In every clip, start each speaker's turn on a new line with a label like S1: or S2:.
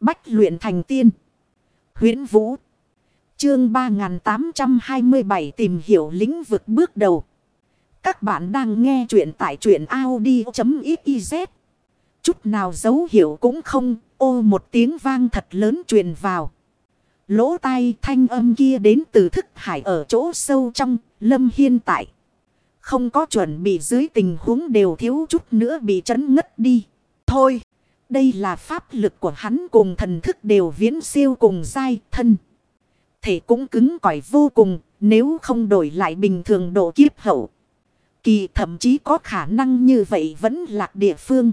S1: Bách luyện thành tiên. huyễn Vũ. Chương 3827 tìm hiểu lĩnh vực bước đầu. Các bạn đang nghe truyện tại truyện Audi.xyz. Chút nào dấu hiệu cũng không, ô một tiếng vang thật lớn truyền vào. Lỗ tai thanh âm kia đến từ thức hải ở chỗ sâu trong, lâm hiên tại. Không có chuẩn bị dưới tình huống đều thiếu chút nữa bị chấn ngất đi. Thôi, đây là pháp lực của hắn cùng thần thức đều viễn siêu cùng dai thân. Thể cũng cứng cỏi vô cùng, nếu không đổi lại bình thường độ kiếp hậu. Kỳ thậm chí có khả năng như vậy vẫn lạc địa phương.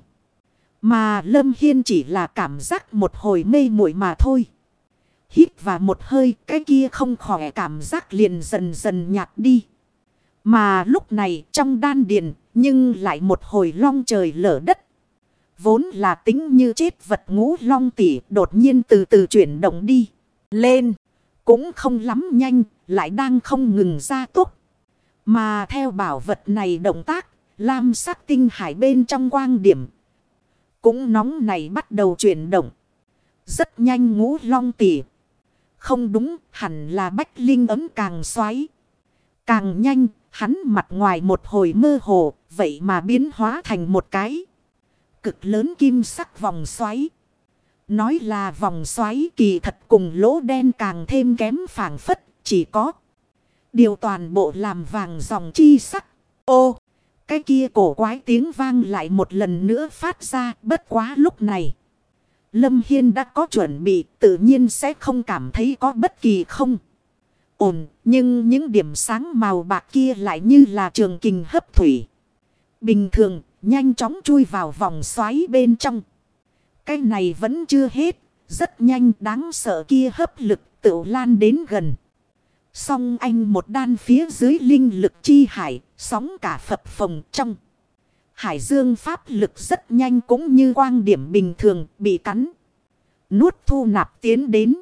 S1: Mà Lâm Hiên chỉ là cảm giác một hồi mê muội mà thôi. Hít vào một hơi cái kia không khỏi cảm giác liền dần dần nhạt đi. Mà lúc này trong đan điền nhưng lại một hồi long trời lở đất. Vốn là tính như chết vật ngũ long tỉ, đột nhiên từ từ chuyển động đi. Lên. Cũng không lắm nhanh. Lại đang không ngừng ra tốc. Mà theo bảo vật này động tác. Lam sắc tinh hải bên trong quang điểm. Cũng nóng này bắt đầu chuyển động. Rất nhanh ngũ long tỉ. Không đúng, hẳn là bách linh ấm càng xoáy. Càng nhanh, hắn mặt ngoài một hồi mơ hồ. Vậy mà biến hóa thành một cái cực lớn kim sắc vòng xoáy. Nói là vòng xoáy kỳ thật cùng lỗ đen càng thêm kém phản phất, chỉ có. Điều toàn bộ làm vàng dòng chi sắc. Ô, cái kia cổ quái tiếng vang lại một lần nữa phát ra bất quá lúc này. Lâm Hiên đã có chuẩn bị tự nhiên sẽ không cảm thấy có bất kỳ không. Ổn, nhưng những điểm sáng màu bạc kia lại như là trường kình hấp thủy. Bình thường, Nhanh chóng chui vào vòng xoáy bên trong. Cái này vẫn chưa hết. Rất nhanh đáng sợ kia hấp lực tự lan đến gần. Song anh một đan phía dưới linh lực chi hải. Sóng cả phập phồng trong. Hải dương pháp lực rất nhanh cũng như quang điểm bình thường bị cắn. Nuốt thu nạp tiến đến.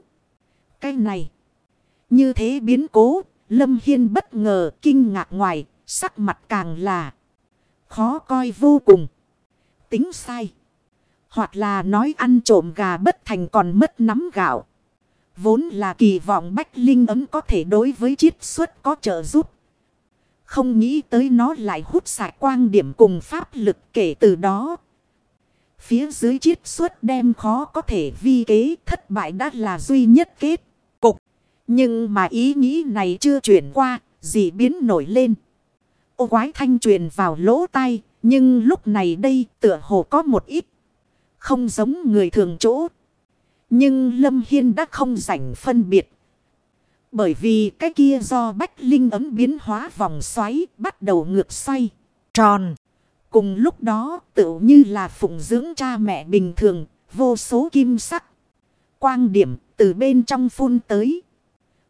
S1: Cái này. Như thế biến cố. Lâm Hiên bất ngờ kinh ngạc ngoài. Sắc mặt càng là. Khó coi vô cùng. Tính sai. Hoặc là nói ăn trộm gà bất thành còn mất nắm gạo. Vốn là kỳ vọng Bách Linh ấm có thể đối với chiết xuất có trợ giúp. Không nghĩ tới nó lại hút sạch quang điểm cùng pháp lực kể từ đó. Phía dưới chiết xuất đem khó có thể vi kế thất bại đã là duy nhất kết cục. Nhưng mà ý nghĩ này chưa chuyển qua, gì biến nổi lên. Ô quái thanh truyền vào lỗ tai. Nhưng lúc này đây tựa hồ có một ít. Không giống người thường chỗ. Nhưng Lâm Hiên đã không rảnh phân biệt. Bởi vì cái kia do Bách Linh ấm biến hóa vòng xoáy bắt đầu ngược xoay. Tròn. Cùng lúc đó tự như là phụng dưỡng cha mẹ bình thường. Vô số kim sắc. Quang điểm từ bên trong phun tới.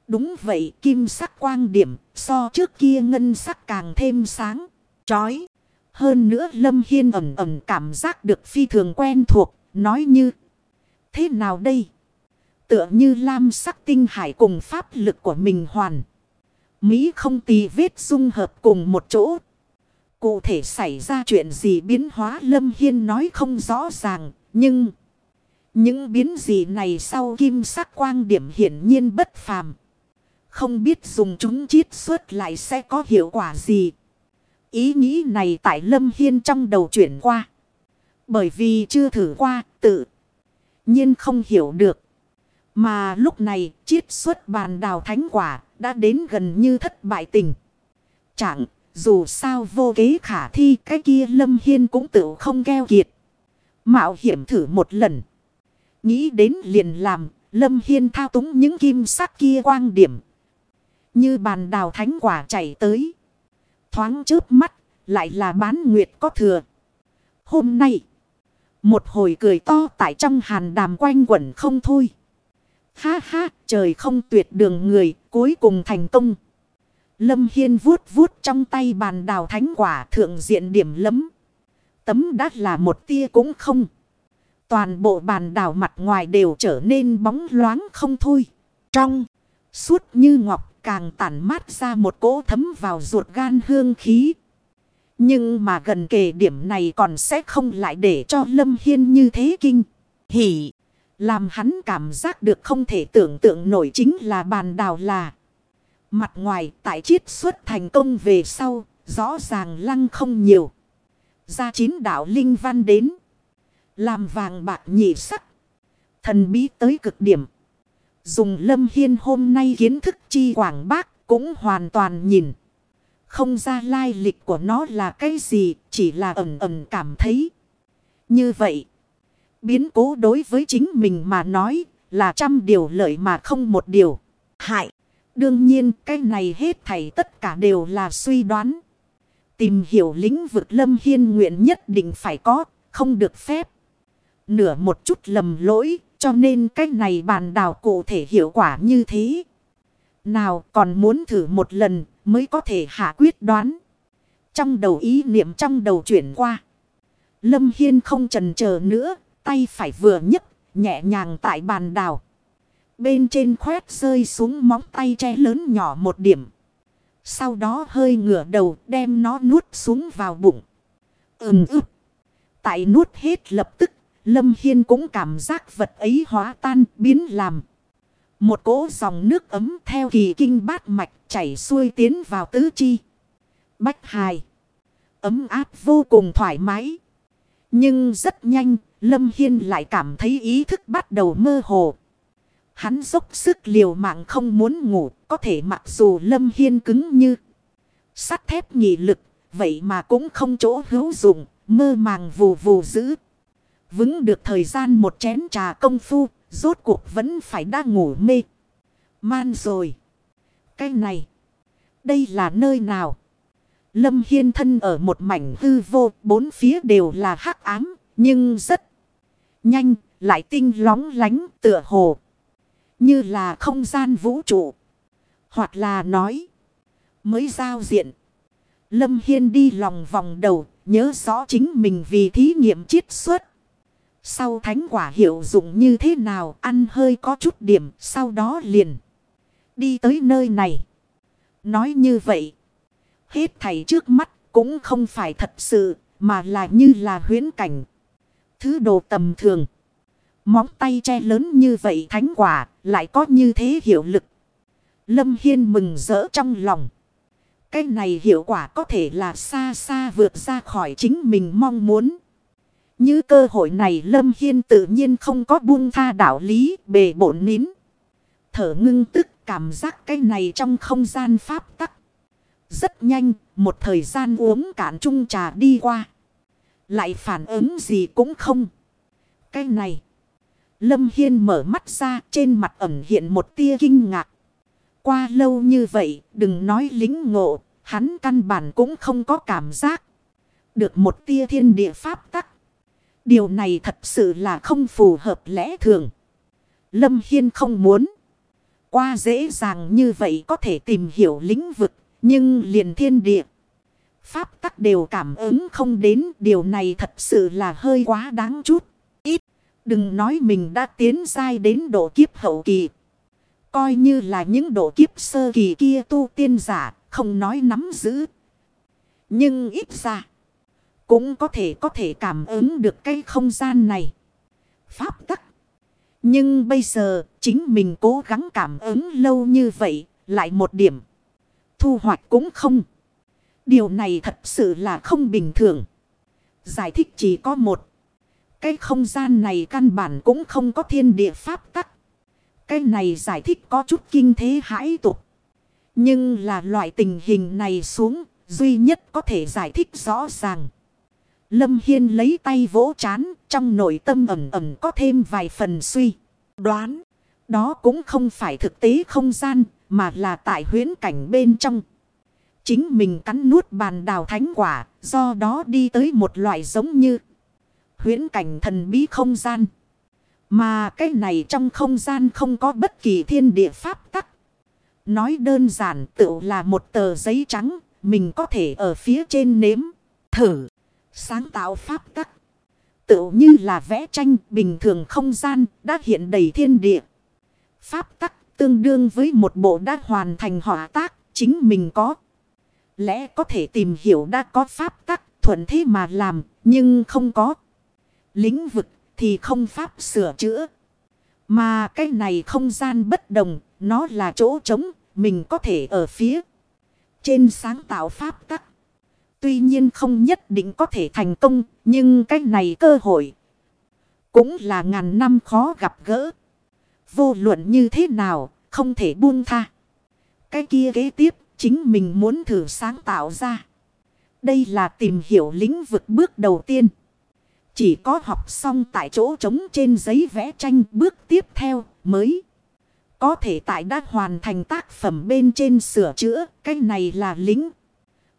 S1: Đúng vậy kim sắc quang điểm so trước kia ngân sắc càng thêm sáng, chói. Hơn nữa Lâm Hiên ẩm ẩm cảm giác được phi thường quen thuộc, nói như thế nào đây? Tựa như lam sắc tinh hải cùng pháp lực của mình hoàn. Mỹ không tì vết dung hợp cùng một chỗ. Cụ thể xảy ra chuyện gì biến hóa Lâm Hiên nói không rõ ràng, nhưng... Những biến gì này sau kim sắc quang điểm hiển nhiên bất phàm. Không biết dùng chúng chiết xuất lại sẽ có hiệu quả gì. Ý nghĩ này tại Lâm Hiên trong đầu chuyển qua. Bởi vì chưa thử qua, tự nhiên không hiểu được. Mà lúc này, chiết xuất bàn đào thánh quả đã đến gần như thất bại tình. Chẳng, dù sao vô kế khả thi, cái kia Lâm Hiên cũng tự không keo kiệt. Mạo hiểm thử một lần. Nghĩ đến liền làm, Lâm Hiên thao túng những kim sắc kia quang điểm như bàn đào thánh quả chảy tới. Thoáng chớp mắt, lại là bán nguyệt có thừa. Hôm nay, một hồi cười to tại trong hàn đàm quanh quẩn không thôi. Ha ha, trời không tuyệt đường người, cuối cùng thành công. Lâm Hiên vuốt vuốt trong tay bàn đào thánh quả thượng diện điểm lấm. Tấm đắt là một tia cũng không. Toàn bộ bàn đào mặt ngoài đều trở nên bóng loáng không thôi. Trong, suốt như ngọc càng tản mát ra một cỗ thấm vào ruột gan hương khí. Nhưng mà gần kề điểm này còn sẽ không lại để cho Lâm Hiên như thế kinh. Hỉ, Làm hắn cảm giác được không thể tưởng tượng nổi chính là bàn đào là. Mặt ngoài tại chiết xuất thành công về sau, rõ ràng lăng không nhiều. Ra chín đạo linh văn đến. Làm vàng bạc nhị sắc. Thần bí tới cực điểm. Dùng lâm hiên hôm nay kiến thức chi quảng bác cũng hoàn toàn nhìn. Không ra lai lịch của nó là cái gì, chỉ là ẩm ẩm cảm thấy. Như vậy, biến cố đối với chính mình mà nói là trăm điều lợi mà không một điều hại. Đương nhiên cái này hết thảy tất cả đều là suy đoán. Tìm hiểu lĩnh vực lâm hiên nguyện nhất định phải có, không được phép. Nửa một chút lầm lỗi, cho nên cách này bàn đào cụ thể hiệu quả như thế. Nào còn muốn thử một lần mới có thể hạ quyết đoán. Trong đầu ý niệm trong đầu chuyển qua. Lâm Hiên không trần chờ nữa, tay phải vừa nhấc, nhẹ nhàng tại bàn đào. Bên trên khoét rơi xuống móng tay che lớn nhỏ một điểm. Sau đó hơi ngửa đầu đem nó nuốt xuống vào bụng. Ừm ướp. Tại nuốt hết lập tức, Lâm Hiên cũng cảm giác vật ấy hóa tan biến làm. Một cỗ dòng nước ấm theo kỳ kinh bát mạch chảy xuôi tiến vào tứ chi. Bách hài. Ấm áp vô cùng thoải mái. Nhưng rất nhanh, Lâm Hiên lại cảm thấy ý thức bắt đầu mơ hồ. Hắn dốc sức liều mạng không muốn ngủ, có thể mặc dù Lâm Hiên cứng như sắt thép nhị lực, vậy mà cũng không chỗ hữu dụng, mơ màng vù vù giữ. Vững được thời gian một chén trà công phu, rốt cuộc vẫn phải đang ngủ mê. Man rồi. Cái này. Đây là nơi nào? Lâm Hiên thân ở một mảnh hư vô, bốn phía đều là hắc ám, nhưng rất nhanh, lại tinh lóng lánh tựa hồ. Như là không gian vũ trụ. Hoặc là nói. Mới giao diện. Lâm Hiên đi lòng vòng đầu. Nhớ rõ chính mình vì thí nghiệm chiết xuất. Sau thánh quả hiệu dụng như thế nào, ăn hơi có chút điểm. Sau đó liền. Đi tới nơi này. Nói như vậy. Hết thầy trước mắt cũng không phải thật sự. Mà là như là huyến cảnh. Thứ đồ tầm thường. Móng tay che lớn như vậy thánh quả, lại có như thế hiệu lực. Lâm Hiên mừng rỡ trong lòng. Cái này hiệu quả có thể là xa xa vượt ra khỏi chính mình mong muốn. Như cơ hội này Lâm Hiên tự nhiên không có buông tha đạo lý bề bổn nín. Thở ngưng tức cảm giác cái này trong không gian pháp tắc. Rất nhanh, một thời gian uống cạn chung trà đi qua. Lại phản ứng gì cũng không. Cái này. Lâm Hiên mở mắt ra trên mặt ẩm hiện một tia kinh ngạc. Qua lâu như vậy đừng nói lính ngộ. Hắn căn bản cũng không có cảm giác. Được một tia thiên địa pháp tắc. Điều này thật sự là không phù hợp lẽ thường. Lâm Hiên không muốn. Qua dễ dàng như vậy có thể tìm hiểu lĩnh vực. Nhưng liền thiên địa. Pháp tắc đều cảm ứng không đến. Điều này thật sự là hơi quá đáng chút. ít. Đừng nói mình đã tiến dai đến độ kiếp hậu kỳ. Coi như là những độ kiếp sơ kỳ kia tu tiên giả, không nói nắm giữ. Nhưng ít ra, cũng có thể có thể cảm ứng được cái không gian này. Pháp tắc. Nhưng bây giờ, chính mình cố gắng cảm ứng lâu như vậy, lại một điểm. Thu hoạch cũng không. Điều này thật sự là không bình thường. Giải thích chỉ có một. Cái không gian này căn bản cũng không có thiên địa pháp tắc. Cái này giải thích có chút kinh thế hãi tục. Nhưng là loại tình hình này xuống, duy nhất có thể giải thích rõ ràng. Lâm Hiên lấy tay vỗ chán, trong nội tâm ẩm ẩm có thêm vài phần suy. Đoán, đó cũng không phải thực tế không gian, mà là tại huyến cảnh bên trong. Chính mình cắn nuốt bàn đào thánh quả, do đó đi tới một loại giống như huyễn cảnh thần bí không gian. Mà cái này trong không gian không có bất kỳ thiên địa pháp tắc. Nói đơn giản tự là một tờ giấy trắng, mình có thể ở phía trên nếm, thử, sáng tạo pháp tắc. Tự như là vẽ tranh bình thường không gian đã hiện đầy thiên địa. Pháp tắc tương đương với một bộ đã hoàn thành họa tác, chính mình có. Lẽ có thể tìm hiểu đã có pháp tắc thuận thế mà làm, nhưng không có lĩnh vực thì không pháp sửa chữa. Mà cái này không gian bất đồng, nó là chỗ trống, mình có thể ở phía trên sáng tạo pháp tắc. Tuy nhiên không nhất định có thể thành công, nhưng cái này cơ hội cũng là ngàn năm khó gặp gỡ. Vô luận như thế nào, không thể buông tha. Cái kia kế tiếp, chính mình muốn thử sáng tạo ra. Đây là tìm hiểu lĩnh vực bước đầu tiên. Chỉ có học xong tại chỗ trống trên giấy vẽ tranh bước tiếp theo mới. Có thể tại đã hoàn thành tác phẩm bên trên sửa chữa. Cái này là lĩnh